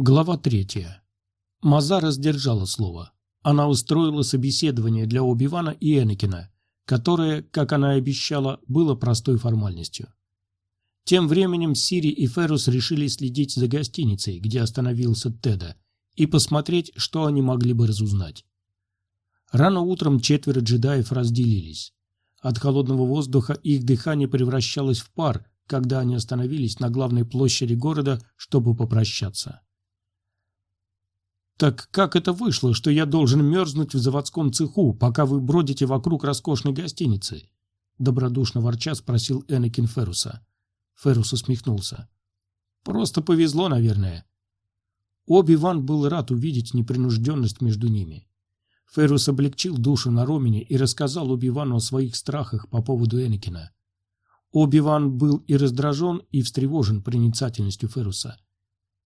Глава третья. Мазара сдержала слово. Она устроила собеседование для Оби-Вана и Энакина, которое, как она и обещала, было простой формальностью. Тем временем Сири и Феррус решили следить за гостиницей, где остановился Теда, и посмотреть, что они могли бы разузнать. Рано утром четверо джедаев разделились. От холодного воздуха их дыхание превращалось в пар, когда они остановились на главной площади города, чтобы попрощаться. «Так как это вышло, что я должен мерзнуть в заводском цеху, пока вы бродите вокруг роскошной гостиницы?» Добродушно ворча спросил Энакин Феруса. Ферус усмехнулся. «Просто повезло, наверное». Оби-Ван был рад увидеть непринужденность между ними. Ферус облегчил душу на Ромине и рассказал Оби-Вану о своих страхах по поводу Энакина. Оби-Ван был и раздражен, и встревожен проницательностью Феруса.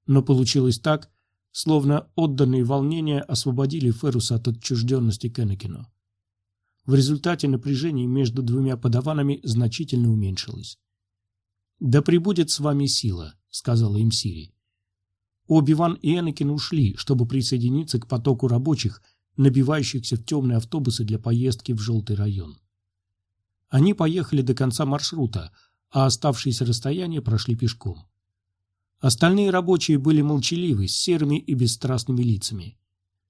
Но получилось так, словно отданные волнения освободили Феруса от отчужденности к Энакину. В результате напряжение между двумя подаванами значительно уменьшилось. «Да прибудет с вами сила», — сказала им Сири. Оби-Ван и Энакин ушли, чтобы присоединиться к потоку рабочих, набивающихся в темные автобусы для поездки в желтый район. Они поехали до конца маршрута, а оставшееся расстояние прошли пешком. Остальные рабочие были молчаливы, с серыми и бесстрастными лицами.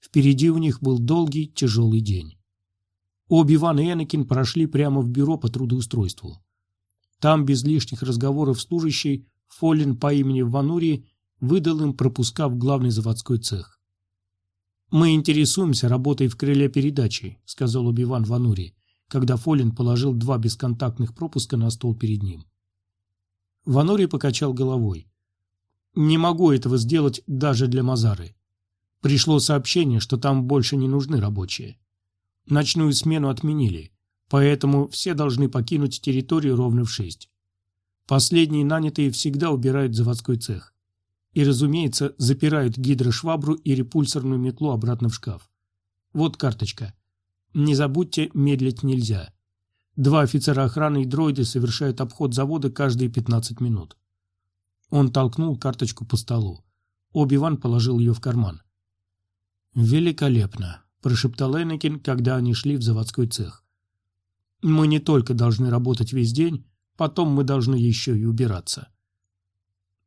Впереди у них был долгий, тяжелый день. Оби-Ван и Энакин прошли прямо в бюро по трудоустройству. Там, без лишних разговоров служащий, Фолин по имени Ванури выдал им пропуска в главный заводской цех. «Мы интересуемся работой в крыле передачи», — сказал Оби-Ван Ванури, когда Фолин положил два бесконтактных пропуска на стол перед ним. Ванури покачал головой. Не могу этого сделать даже для Мазары. Пришло сообщение, что там больше не нужны рабочие. Ночную смену отменили, поэтому все должны покинуть территорию ровно в шесть. Последние нанятые всегда убирают заводской цех. И, разумеется, запирают гидрошвабру и репульсорную метлу обратно в шкаф. Вот карточка. Не забудьте, медлить нельзя. Два офицера охраны и дроиды совершают обход завода каждые 15 минут. Он толкнул карточку по столу. Оби-Ван положил ее в карман. «Великолепно», – прошептал Энакин, когда они шли в заводской цех. «Мы не только должны работать весь день, потом мы должны еще и убираться».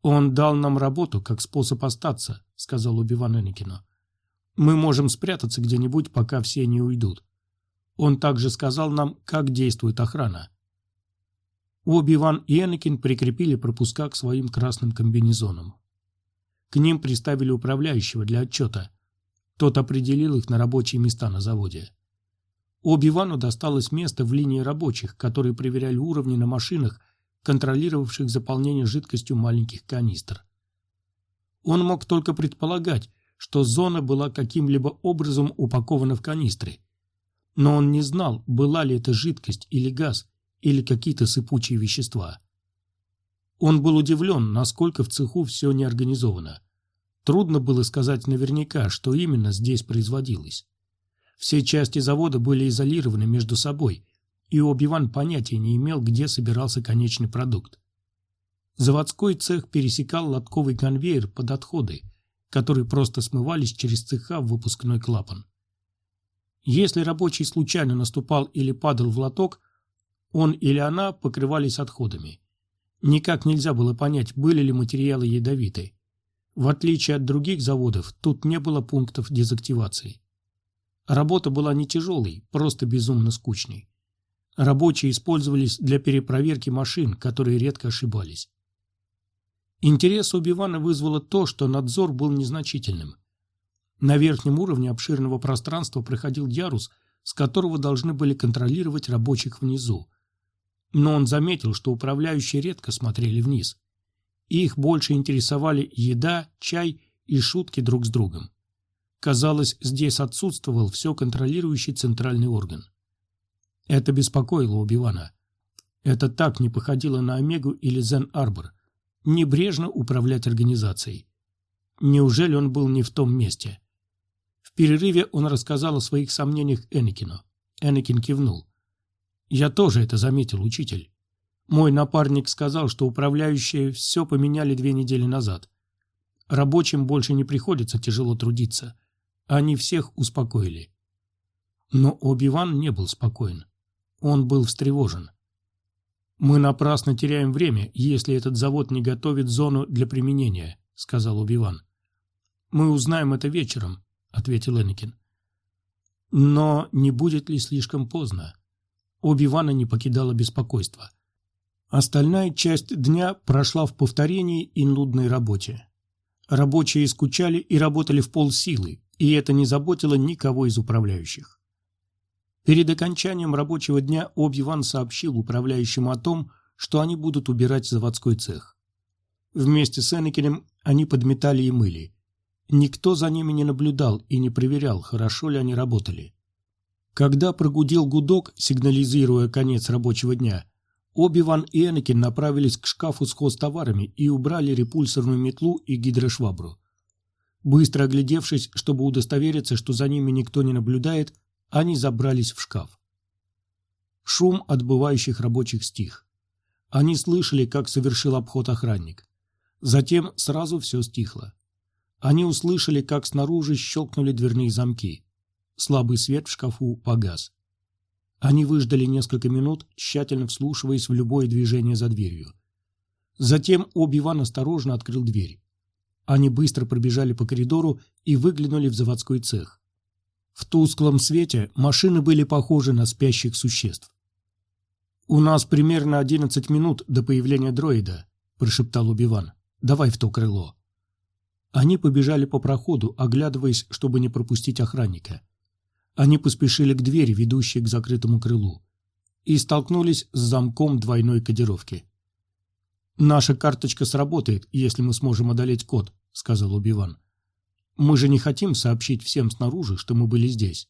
«Он дал нам работу как способ остаться», – сказал Оби-Ван Энакину. «Мы можем спрятаться где-нибудь, пока все не уйдут. Он также сказал нам, как действует охрана. Оби-Ван и Энакин прикрепили пропуска к своим красным комбинезонам. К ним приставили управляющего для отчета. Тот определил их на рабочие места на заводе. Оби-Вану досталось место в линии рабочих, которые проверяли уровни на машинах, контролировавших заполнение жидкостью маленьких канистр. Он мог только предполагать, что зона была каким-либо образом упакована в канистры. Но он не знал, была ли это жидкость или газ, или какие-то сыпучие вещества. Он был удивлен, насколько в цеху все неорганизовано. Трудно было сказать наверняка, что именно здесь производилось. Все части завода были изолированы между собой, и Оби-Ван понятия не имел, где собирался конечный продукт. Заводской цех пересекал лотковый конвейер под отходы, которые просто смывались через цеха в выпускной клапан. Если рабочий случайно наступал или падал в лоток, он или она покрывались отходами. Никак нельзя было понять, были ли материалы ядовиты. В отличие от других заводов, тут не было пунктов дезактивации. Работа была не тяжелой, просто безумно скучной. Рабочие использовались для перепроверки машин, которые редко ошибались. Интерес у Бивана вызвало то, что надзор был незначительным. На верхнем уровне обширного пространства проходил ярус, с которого должны были контролировать рабочих внизу, но он заметил, что управляющие редко смотрели вниз. Их больше интересовали еда, чай и шутки друг с другом. Казалось, здесь отсутствовал все контролирующий центральный орган. Это беспокоило Убивана. Это так не походило на Омегу или Зен-Арбор. Небрежно управлять организацией. Неужели он был не в том месте? В перерыве он рассказал о своих сомнениях Энакину. Энакин кивнул. Я тоже это заметил, учитель. Мой напарник сказал, что управляющие все поменяли две недели назад. Рабочим больше не приходится тяжело трудиться. Они всех успокоили. Но Оби-Ван не был спокоен. Он был встревожен. «Мы напрасно теряем время, если этот завод не готовит зону для применения», — сказал Оби-Ван. «Мы узнаем это вечером», — ответил Энакин. Но не будет ли слишком поздно? Оби-Вана не покидало беспокойство. Остальная часть дня прошла в повторении и нудной работе. Рабочие скучали и работали в полсилы, и это не заботило никого из управляющих. Перед окончанием рабочего дня Оби-Ван сообщил управляющим о том, что они будут убирать заводской цех. Вместе с Энакиным они подметали и мыли. Никто за ними не наблюдал и не проверял, хорошо ли они работали. Когда прогудел гудок, сигнализируя конец рабочего дня, Оби-Ван и Энакин направились к шкафу с хозтоварами и убрали репульсорную метлу и гидрошвабру. Быстро оглядевшись, чтобы удостовериться, что за ними никто не наблюдает, они забрались в шкаф. Шум отбывающих рабочих стих. Они слышали, как совершил обход охранник. Затем сразу все стихло. Они услышали, как снаружи щелкнули дверные замки. Слабый свет в шкафу погас. Они выждали несколько минут, тщательно вслушиваясь в любое движение за дверью. Затем Оби-Ван осторожно открыл дверь. Они быстро пробежали по коридору и выглянули в заводской цех. В тусклом свете машины были похожи на спящих существ. «У нас примерно одиннадцать минут до появления дроида», – прошептал Убиван. «Давай в то крыло». Они побежали по проходу, оглядываясь, чтобы не пропустить охранника. Они поспешили к двери, ведущей к закрытому крылу, и столкнулись с замком двойной кодировки. «Наша карточка сработает, если мы сможем одолеть код», — сказал Убиван. «Мы же не хотим сообщить всем снаружи, что мы были здесь».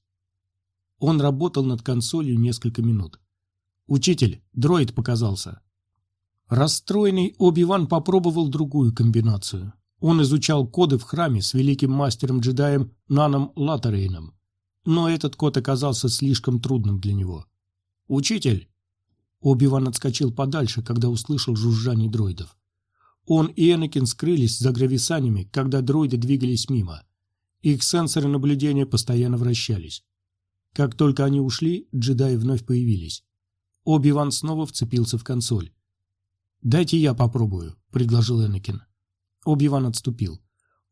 Он работал над консолью несколько минут. «Учитель, дроид показался». Расстроенный Оби-Ван попробовал другую комбинацию. Он изучал коды в храме с великим мастером-джедаем Наном Латарейном. Но этот код оказался слишком трудным для него. «Учитель!» Оби-Ван отскочил подальше, когда услышал жужжание дроидов. Он и Энакин скрылись за грависанями, когда дроиды двигались мимо. Их сенсоры наблюдения постоянно вращались. Как только они ушли, джедаи вновь появились. Оби-Ван снова вцепился в консоль. «Дайте я попробую», — предложил Энакин. Оби-Ван отступил.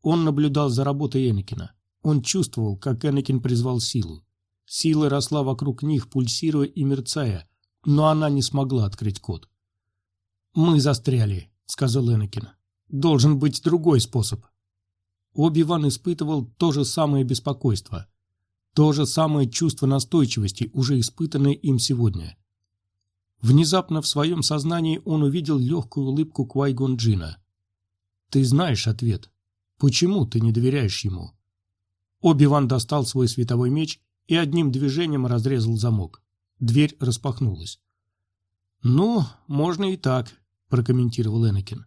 Он наблюдал за работой Энакина. Он чувствовал, как Энакин призвал силу. Сила росла вокруг них, пульсируя и мерцая, но она не смогла открыть код. «Мы застряли», — сказал Энакин. «Должен быть другой способ». Оби-Ван испытывал то же самое беспокойство, то же самое чувство настойчивости, уже испытанное им сегодня. Внезапно в своем сознании он увидел легкую улыбку Квайгон Джина. Ты знаешь ответ. Почему ты не доверяешь ему? Оби-Ван достал свой световой меч и одним движением разрезал замок. Дверь распахнулась. «Ну, можно и так», – прокомментировал Энакин.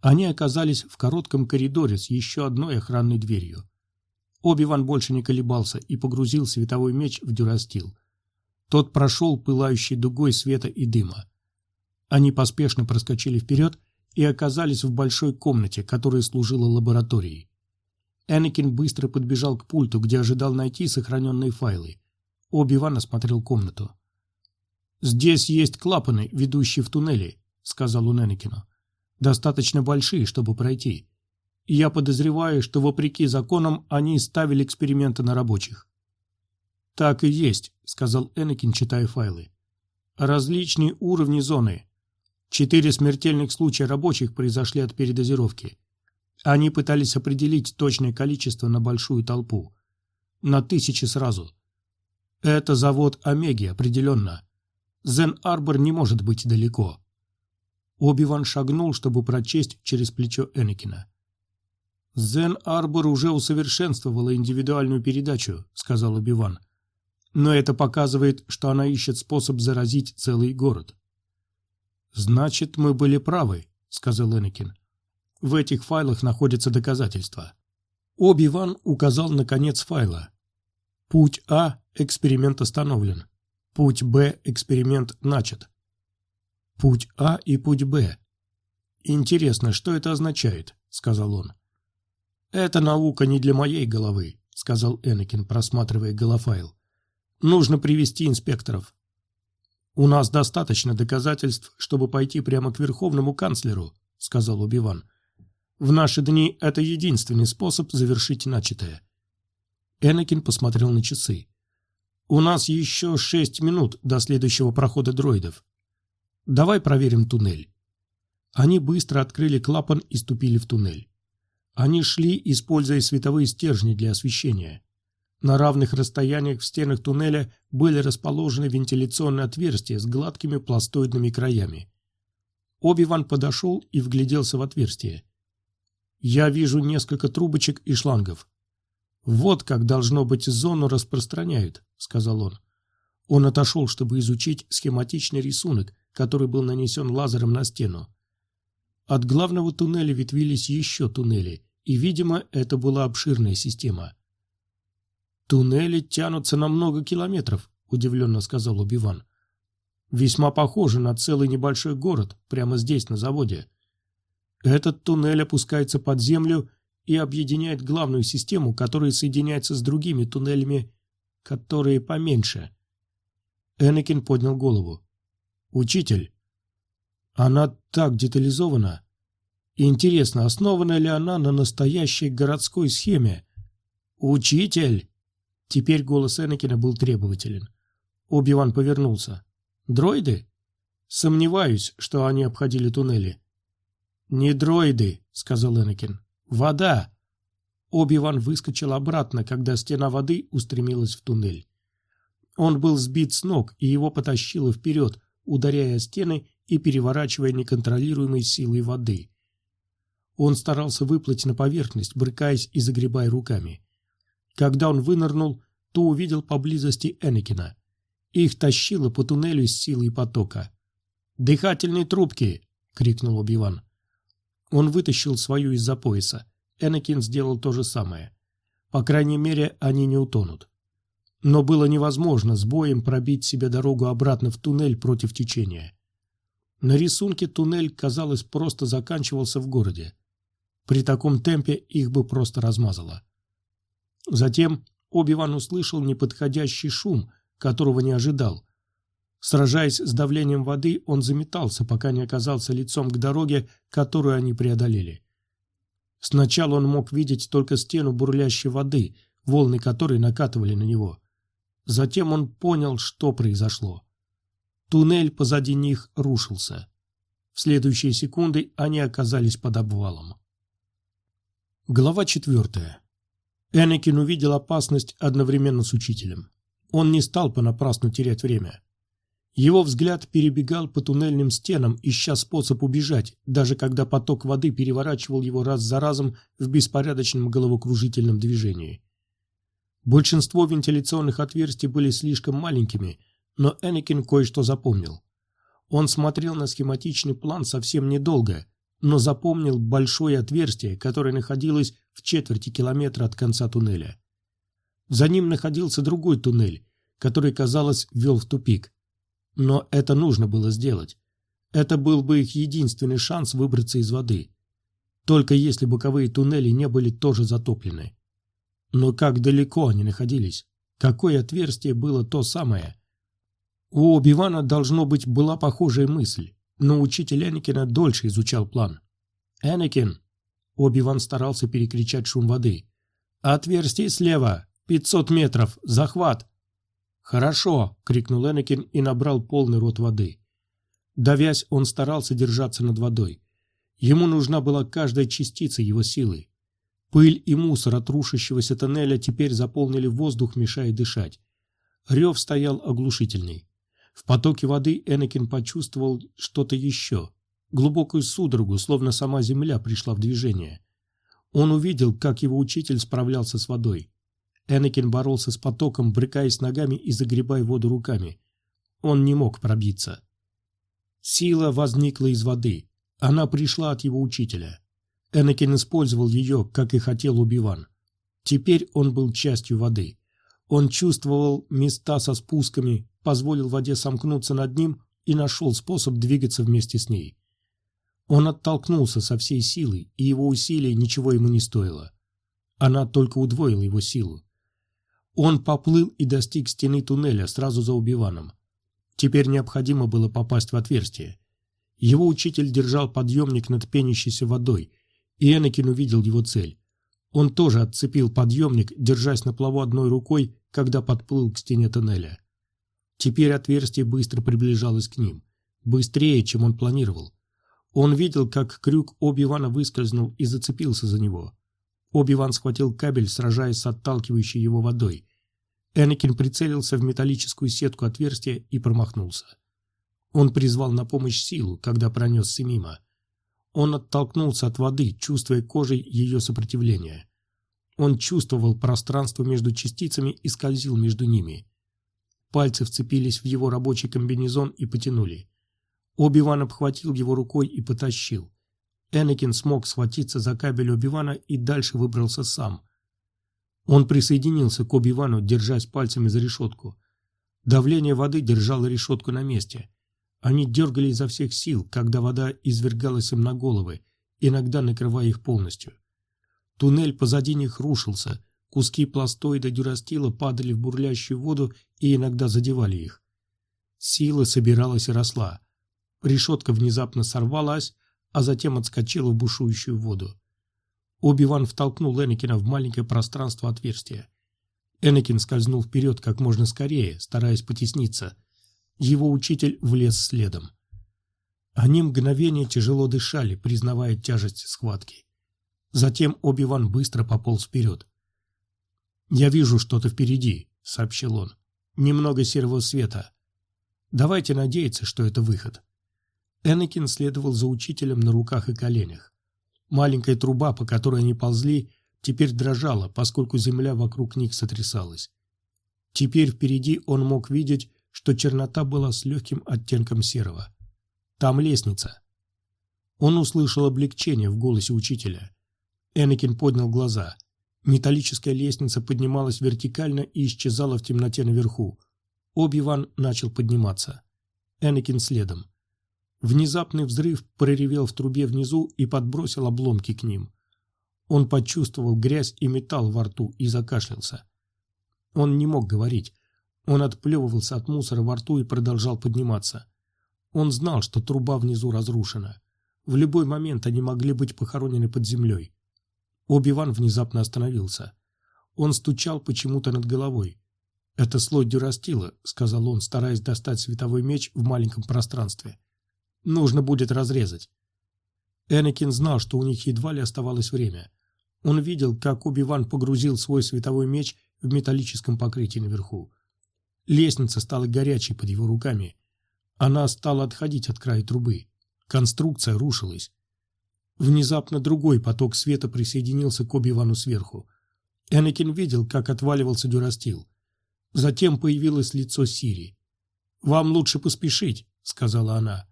Они оказались в коротком коридоре с еще одной охранной дверью. Оби-Ван больше не колебался и погрузил световой меч в дюрастил. Тот прошел пылающей дугой света и дыма. Они поспешно проскочили вперед и оказались в большой комнате, которая служила лабораторией. Энакин быстро подбежал к пульту, где ожидал найти сохраненные файлы. Оби-Ван осмотрел комнату. «Здесь есть клапаны, ведущие в туннели», — сказал он Энакину. «Достаточно большие, чтобы пройти. Я подозреваю, что, вопреки законам, они ставили эксперименты на рабочих». «Так и есть», — сказал Энакин, читая файлы. «Различные уровни зоны. Четыре смертельных случая рабочих произошли от передозировки. Они пытались определить точное количество на большую толпу. На тысячи сразу. Это завод Омеги, определенно. Зен-Арбор не может быть далеко. Оби-Ван шагнул, чтобы прочесть через плечо Энакина. «Зен-Арбор уже усовершенствовала индивидуальную передачу», — сказал Оби-Ван. «Но это показывает, что она ищет способ заразить целый город». «Значит, мы были правы», — сказал Энакин. «В этих файлах находятся доказательства». Оби-Ван указал на конец файла. Путь А – эксперимент остановлен. Путь Б – эксперимент начат. Путь А и путь Б. «Интересно, что это означает?» – сказал он. «Это наука не для моей головы», — сказал Энакин, просматривая голофайл. «Нужно привести инспекторов». «У нас достаточно доказательств, чтобы пойти прямо к верховному канцлеру», — сказал Убиван. «В наши дни это единственный способ завершить начатое». Энакин посмотрел на часы. «У нас еще шесть минут до следующего прохода дроидов. Давай проверим туннель». Они быстро открыли клапан и ступили в туннель. Они шли, используя световые стержни для освещения. На равных расстояниях в стенах туннеля были расположены вентиляционные отверстия с гладкими пластоидными краями. Оби-Ван подошел и вгляделся в отверстие. «Я вижу несколько трубочек и шлангов. Вот как должно быть зону распространяют», — сказал он. Он отошел, чтобы изучить схематичный рисунок, который был нанесен лазером на стену. От главного туннеля ветвились еще туннели, и, видимо, это была обширная система. «Туннели тянутся на много километров», — удивленно сказал Убиван. «Весьма похоже на целый небольшой город, прямо здесь, на заводе. Этот туннель опускается под землю и объединяет главную систему, которая соединяется с другими туннелями, которые поменьше». Энакин поднял голову. «Учитель, она так детализована. Интересно, основана ли она на настоящей городской схеме? «Учитель!» Теперь голос Энакина был требователен. Оби-Ван повернулся. «Дроиды?» «Сомневаюсь, что они обходили туннели». «Не дроиды», — сказал Энакин. «Вода!» Оби-Ван выскочил обратно, когда стена воды устремилась в туннель. Он был сбит с ног, и его потащило вперед, ударяя стены и переворачивая неконтролируемой силой воды. Он старался выплыть на поверхность, брыкаясь и загребая руками. Когда он вынырнул, то увидел поблизости Энакина. Их тащило по туннелю с силой потока. «Дыхательные трубки!» — крикнул Убиван. Он вытащил свою из-за пояса. Энакин сделал то же самое. По крайней мере, они не утонут. Но было невозможно с боем пробить себе дорогу обратно в туннель против течения. На рисунке туннель, казалось, просто заканчивался в городе. При таком темпе их бы просто размазало. Затем Оби-Ван услышал неподходящий шум, которого не ожидал. Сражаясь с давлением воды, он заметался, пока не оказался лицом к дороге, которую они преодолели. Сначала он мог видеть только стену бурлящей воды, волны которой накатывали на него. Затем он понял, что произошло. Туннель позади них рушился. В следующие секунды они оказались под обвалом. Глава четвертая. Энакин увидел опасность одновременно с учителем. Он не стал понапрасну терять время. Его взгляд перебегал по туннельным стенам, ища способ убежать, даже когда поток воды переворачивал его раз за разом в беспорядочном головокружительном движении. Большинство вентиляционных отверстий были слишком маленькими – но Энакин кое-что запомнил. Он смотрел на схематичный план совсем недолго, но запомнил большое отверстие, которое находилось в четверти километра от конца туннеля. За ним находился другой туннель, который, казалось, вел в тупик. Но это нужно было сделать. Это был бы их единственный шанс выбраться из воды. Только если боковые туннели не были тоже затоплены. Но как далеко они находились? Какое отверстие было то самое? У Оби-Вана, должно быть, была похожая мысль, но учитель Энакина дольше изучал план. «Энакин!» Оби-Ван старался перекричать шум воды. «Отверстие слева! Пятьсот метров! Захват!» «Хорошо!» — крикнул Энакин и набрал полный рот воды. Давясь, он старался держаться над водой. Ему нужна была каждая частица его силы. Пыль и мусор от рушащегося тоннеля теперь заполнили воздух, мешая дышать. Рев стоял оглушительный. В потоке воды Энакин почувствовал что-то еще, глубокую судорогу, словно сама земля пришла в движение. Он увидел, как его учитель справлялся с водой. Энакин боролся с потоком, брыкаясь ногами и загребая воду руками. Он не мог пробиться. Сила возникла из воды. Она пришла от его учителя. Энакин использовал ее, как и хотел Убиван. Теперь он был частью воды. Он чувствовал места со спусками, позволил воде сомкнуться над ним и нашел способ двигаться вместе с ней. Он оттолкнулся со всей силой, и его усилия ничего ему не стоило. Она только удвоила его силу. Он поплыл и достиг стены туннеля сразу за Убиваном. Теперь необходимо было попасть в отверстие. Его учитель держал подъемник над пенящейся водой, и Энакин увидел его цель. Он тоже отцепил подъемник, держась на плаву одной рукой, когда подплыл к стене туннеля. Теперь отверстие быстро приближалось к ним. Быстрее, чем он планировал. Он видел, как крюк Оби-Вана выскользнул и зацепился за него. Оби-Ван схватил кабель, сражаясь с отталкивающей его водой. Энакин прицелился в металлическую сетку отверстия и промахнулся. Он призвал на помощь силу, когда пронесся мимо. Он оттолкнулся от воды, чувствуя кожей ее сопротивление. Он чувствовал пространство между частицами и скользил между ними. Пальцы вцепились в его рабочий комбинезон и потянули. Оби-Ван обхватил его рукой и потащил. Энакин смог схватиться за кабель Оби-Вана и дальше выбрался сам. Он присоединился к Оби-Вану, держась пальцами за решетку. Давление воды держало решетку на месте. Они дергали изо всех сил, когда вода извергалась им на головы, иногда накрывая их полностью. Туннель позади них рушился, куски пластоида дюрастила падали в бурлящую воду и иногда задевали их. Сила собиралась и росла. Решетка внезапно сорвалась, а затем отскочила в бушующую воду. Оби-Ван втолкнул Энакина в маленькое пространство отверстия. Энакин скользнул вперед как можно скорее, стараясь потесниться. Его учитель влез следом. Они мгновение тяжело дышали, признавая тяжесть схватки. Затем Оби-Ван быстро пополз вперед. «Я вижу что-то впереди», — сообщил он. «Немного серого света. Давайте надеяться, что это выход». Энакин следовал за учителем на руках и коленях. Маленькая труба, по которой они ползли, теперь дрожала, поскольку земля вокруг них сотрясалась. Теперь впереди он мог видеть, что чернота была с легким оттенком серого. Там лестница. Он услышал облегчение в голосе учителя. Энакин поднял глаза. Металлическая лестница поднималась вертикально и исчезала в темноте наверху. Оби-Ван начал подниматься. Энакин следом. Внезапный взрыв проревел в трубе внизу и подбросил обломки к ним. Он почувствовал грязь и металл во рту и закашлялся. Он не мог говорить. Он отплевывался от мусора во рту и продолжал подниматься. Он знал, что труба внизу разрушена. В любой момент они могли быть похоронены под землей. Оби-Ван внезапно остановился. Он стучал почему-то над головой. «Это слой дюрастила», — сказал он, стараясь достать световой меч в маленьком пространстве. Нужно будет разрезать. Энакин знал, что у них едва ли оставалось время. Он видел, как Оби-Ван погрузил свой световой меч в металлическом покрытии наверху. Лестница стала горячей под его руками. Она стала отходить от края трубы. Конструкция рушилась. Внезапно другой поток света присоединился к Оби-Вану сверху. Энакин видел, как отваливался дюрастил. Затем появилось лицо Сири. «Вам лучше поспешить», — сказала она.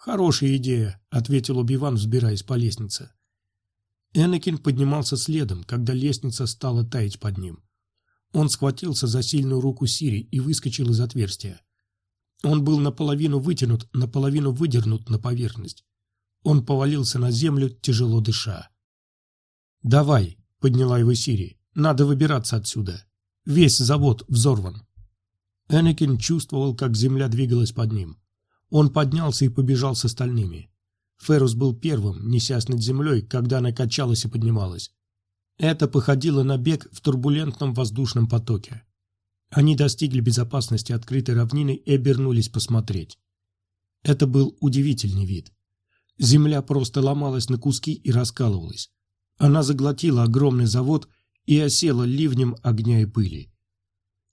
«Хорошая идея», — ответил Убиван, взбираясь по лестнице. Энакин поднимался следом, когда лестница стала таять под ним. Он схватился за сильную руку Сири и выскочил из отверстия. Он был наполовину вытянут, наполовину выдернут на поверхность. Он повалился на землю, тяжело дыша. «Давай», — подняла его Сири, — «надо выбираться отсюда. Весь завод взорван». Энакин чувствовал, как земля двигалась под ним. Он поднялся и побежал с остальными. Феррус был первым, несясь над землей, когда она качалась и поднималась. Это походило на бег в турбулентном воздушном потоке. Они достигли безопасности открытой равнины и обернулись посмотреть. Это был удивительный вид. Земля просто ломалась на куски и раскалывалась. Она заглотила огромный завод и осела ливнем огня и пыли.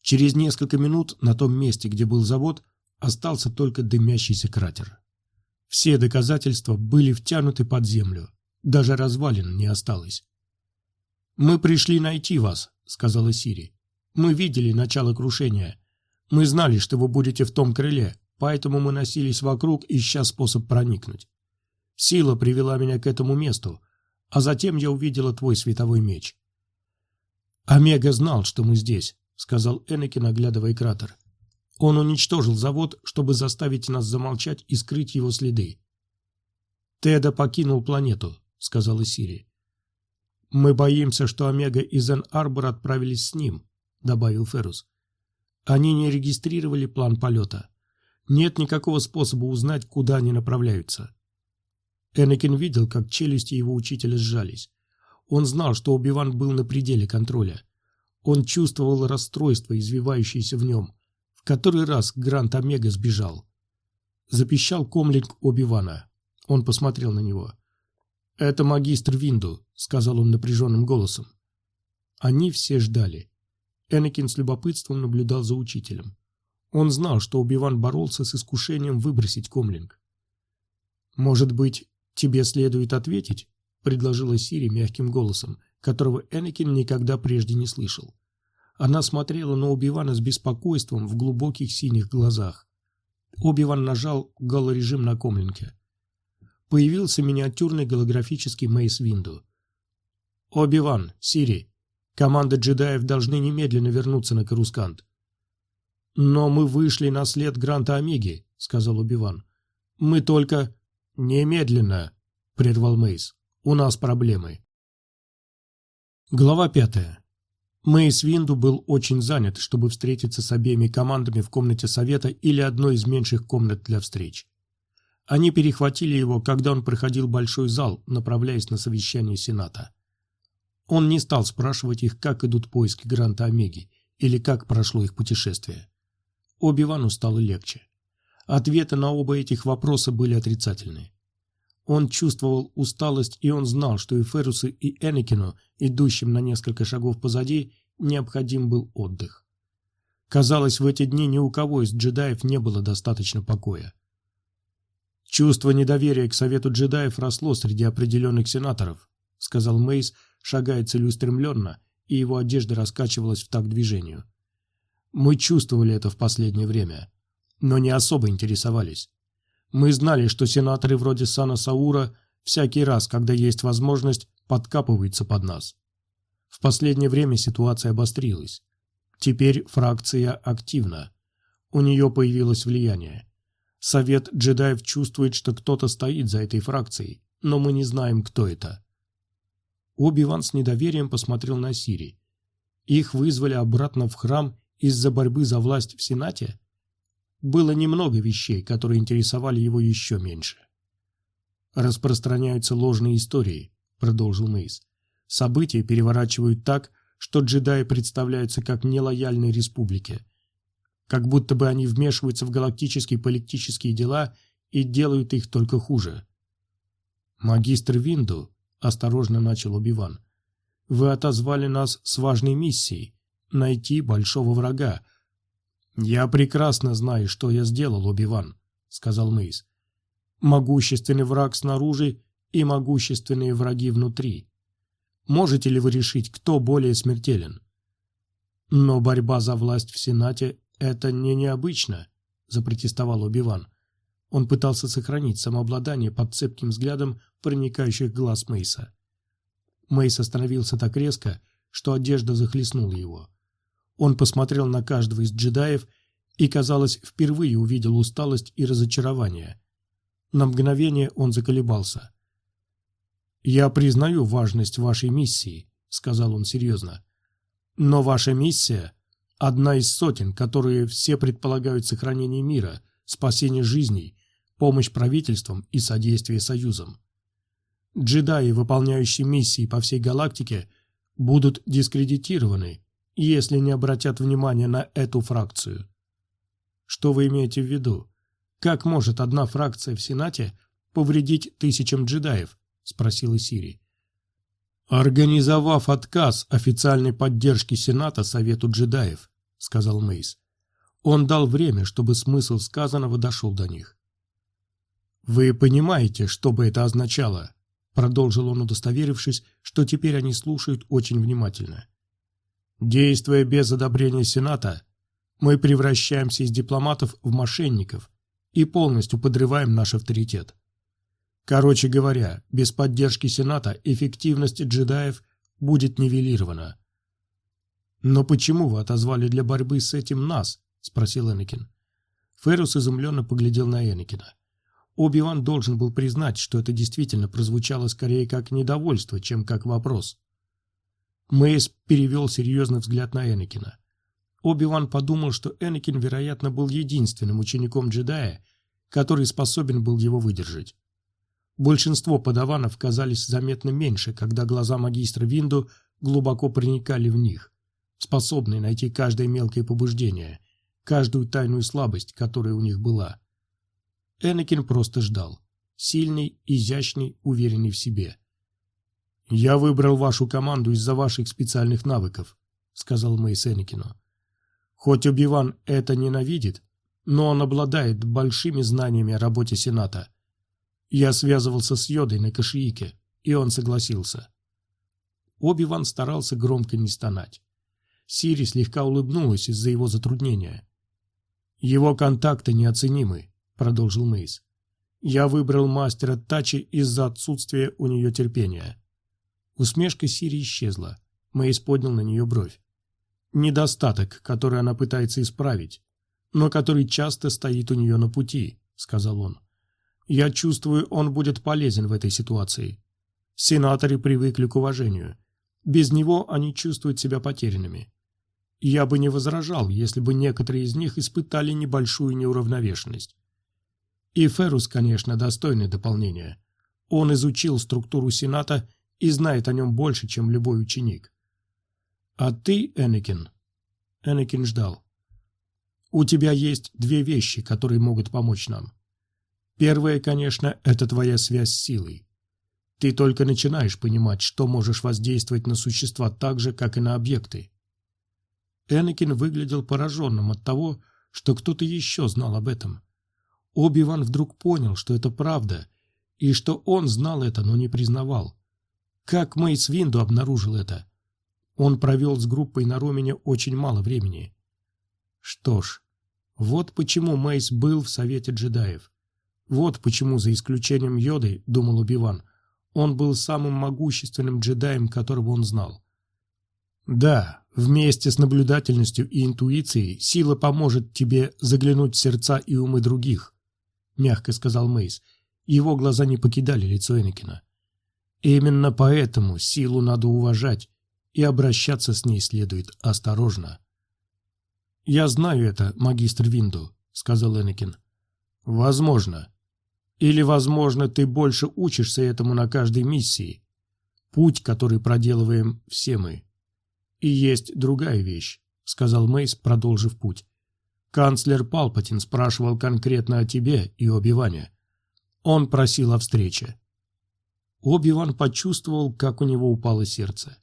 Через несколько минут на том месте, где был завод, остался только дымящийся кратер. Все доказательства были втянуты под землю, даже развалин не осталось. «Мы пришли найти вас», — сказала Сири. «Мы видели начало крушения. Мы знали, что вы будете в том крыле, поэтому мы носились вокруг, ища способ проникнуть. Сила привела меня к этому месту, а затем я увидела твой световой меч». «Омега знал, что мы здесь», — сказал Энакин, оглядывая кратер. Он уничтожил завод, чтобы заставить нас замолчать и скрыть его следы. «Теда покинул планету», — сказала Сири. Мы боимся, что Омега и Зен-Арбор отправились с ним, добавил Феррус. Они не регистрировали план полета. Нет никакого способа узнать, куда они направляются. Энакин видел, как челюсти его учителя сжались. Он знал, что Оби-Ван был на пределе контроля. Он чувствовал расстройство, извивающееся в нем. Который раз Грант Омега сбежал. Запищал комлинг Оби-Вана. Он посмотрел на него. «Это магистр Винду», — сказал он напряженным голосом. Они все ждали. Энакин с любопытством наблюдал за учителем. Он знал, что Оби-Ван боролся с искушением выбросить комлинг. «Может быть, тебе следует ответить?» — предложила Сири мягким голосом, которого Энакин никогда прежде не слышал. Она смотрела на Оби-Вана с беспокойством в глубоких синих глазах. Оби-Ван нажал голорежим на комлинке. Появился миниатюрный голографический Мейс Винду. «Оби-Ван, Сири, команда джедаев должны немедленно вернуться на Карускант. «Но мы вышли на след Гранта Омеги», — сказал Убиван. «Мы только...» «Немедленно», — прервал Мейс. «У нас проблемы». Глава пятая. Мейс Винду был очень занят, чтобы встретиться с обеими командами в комнате совета или одной из меньших комнат для встреч. Они перехватили его, когда он проходил большой зал, направляясь на совещание Сената. Он не стал спрашивать их, как идут поиски Гранта Омеги или как прошло их путешествие. Оби-Вану стало легче. Ответы на оба этих вопроса были отрицательны. Он чувствовал усталость, и он знал, что и Феррусу, и Энакину, идущим на несколько шагов позади, необходим был отдых. Казалось, в эти дни ни у кого из джедаев не было достаточно покоя. «Чувство недоверия к совету джедаев росло среди определенных сенаторов», сказал Мейс, шагая целеустремленно, и его одежда раскачивалась в такт движению. Мы чувствовали это в последнее время, но не особо интересовались. Мы знали, что сенаторы вроде Сана Саура всякий раз, когда есть возможность, подкапываются под нас. В последнее время ситуация обострилась. Теперь фракция активна. У нее появилось влияние. Совет джедаев чувствует, что кто-то стоит за этой фракцией, но мы не знаем, кто это. Оби-Ван с недоверием посмотрел на Сири. Их вызвали обратно в храм из-за борьбы за власть в Сенате? Было немного вещей, которые интересовали его еще меньше. «Распространяются ложные истории», — продолжил Мейс. «События переворачивают так, что джедаи представляются как нелояльные республики. Как будто бы они вмешиваются в галактические политические дела и делают их только хуже». «Магистр Винду», — осторожно начал Убиван, — «вы отозвали нас с важной миссией, найти большого врага. «Я прекрасно знаю, что я сделал, Оби-Ван», — сказал Мейс. «Могущественный враг снаружи и могущественные враги внутри. Можете ли вы решить, кто более смертелен?» «Но борьба за власть в Сенате — это не необычно», — запротестовал Оби-Ван. Он пытался сохранить самообладание под цепким взглядом проникающих глаз Мейса. Мейс остановился так резко, что одежда захлестнула его. Он посмотрел на каждого из джедаев и, казалось, впервые увидел усталость и разочарование. На мгновение он заколебался. «Я признаю важность вашей миссии», — сказал он серьезно. «Но ваша миссия — одна из сотен, которые все предполагают сохранение мира, спасение жизней, помощь правительствам и содействие союзам. Джедаи, выполняющие миссии по всей галактике, будут дискредитированы если не обратят внимания на эту фракцию. Что вы имеете в виду? Как может одна фракция в Сенате повредить тысячам джедаев? Спросила Сири. Организовав отказ официальной поддержки Сената Совету джедаев, сказал Мейс. Он дал время, чтобы смысл сказанного дошел до них. «Вы понимаете, что бы это означало?» Продолжил он, удостоверившись, что теперь они слушают очень внимательно. Действуя без одобрения Сената, мы превращаемся из дипломатов в мошенников и полностью подрываем наш авторитет. Короче говоря, без поддержки Сената эффективность джедаев будет нивелирована. «Но почему вы отозвали для борьбы с этим нас?» – спросил Энакин. Феррус изумленно поглядел на Энакина. Оби-Ван должен был признать, что это действительно прозвучало скорее как недовольство, чем как вопрос. Мэйс перевел серьезный взгляд на Энакина. Оби-Ван подумал, что Энакин, вероятно, был единственным учеником джедая, который способен был его выдержать. Большинство подаванов казались заметно меньше, когда глаза магистра Винду глубоко проникали в них, способные найти каждое мелкое побуждение, каждую тайную слабость, которая у них была. Энакин просто ждал. Сильный, изящный, уверенный в себе. «Я выбрал вашу команду из-за ваших специальных навыков», — сказал Мэйс Энакину. «Хоть Убиван это ненавидит, но он обладает большими знаниями о работе Сената. Я связывался с Йодой на Кашиике, и он согласился». Оби-Ван старался громко не стонать. Сири слегка улыбнулась из-за его затруднения. «Его контакты неоценимы», — продолжил Мейс. «Я выбрал мастера Тачи из-за отсутствия у нее терпения». Усмешка Сири исчезла. Мейс поднял на нее бровь. «Недостаток, который она пытается исправить, но который часто стоит у нее на пути», — сказал он. «Я чувствую, он будет полезен в этой ситуации. Сенаторы привыкли к уважению. Без него они чувствуют себя потерянными. Я бы не возражал, если бы некоторые из них испытали небольшую неуравновешенность. И Феррус, конечно, достойное дополнение. Он изучил структуру Сената и знает о нем больше, чем любой ученик. А ты, Энакин? Энакин ждал. У тебя есть две вещи, которые могут помочь нам. Первое, конечно, это твоя связь с силой. Ты только начинаешь понимать, что можешь воздействовать на существа так же, как и на объекты. Энакин выглядел пораженным от того, что кто-то еще знал об этом. Оби-Ван вдруг понял, что это правда, и что он знал это, но не признавал. Как Мейс Винду обнаружил это? Он провел с группой на Ромине очень мало времени. Что ж, вот почему Мейс был в Совете джедаев. Вот почему, за исключением Йоды, думал Убиван, он был самым могущественным джедаем, которого он знал. Да, вместе с наблюдательностью и интуицией сила поможет тебе заглянуть в сердца и умы других, мягко сказал Мейс. Его глаза не покидали лицо Энакина. Именно поэтому силу надо уважать, и обращаться с ней следует осторожно. «Я знаю это, магистр Винду», — сказал Энакин. «Возможно. Или, возможно, ты больше учишься этому на каждой миссии. Путь, который проделываем все мы. «И есть другая вещь», — сказал Мейс, продолжив путь. «Канцлер Палпатин спрашивал конкретно о тебе и Оби-Ване. Он просил о встрече». Оби-Ван почувствовал, как у него упало сердце.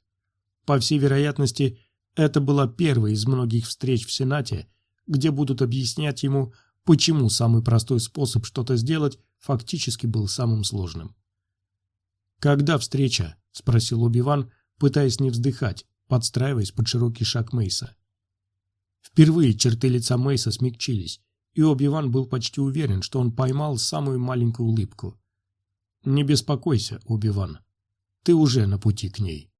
По всей вероятности, это была первая из многих встреч в Сенате, где будут объяснять ему, почему самый простой способ что-то сделать фактически был самым сложным. «Когда встреча?» – спросил Оби-Ван, пытаясь не вздыхать, подстраиваясь под широкий шаг Мейса. Впервые черты лица Мейса смягчились, и Оби-Ван был почти уверен, что он поймал самую маленькую улыбку. «Не беспокойся, Оби-Ван, ты уже на пути к ней».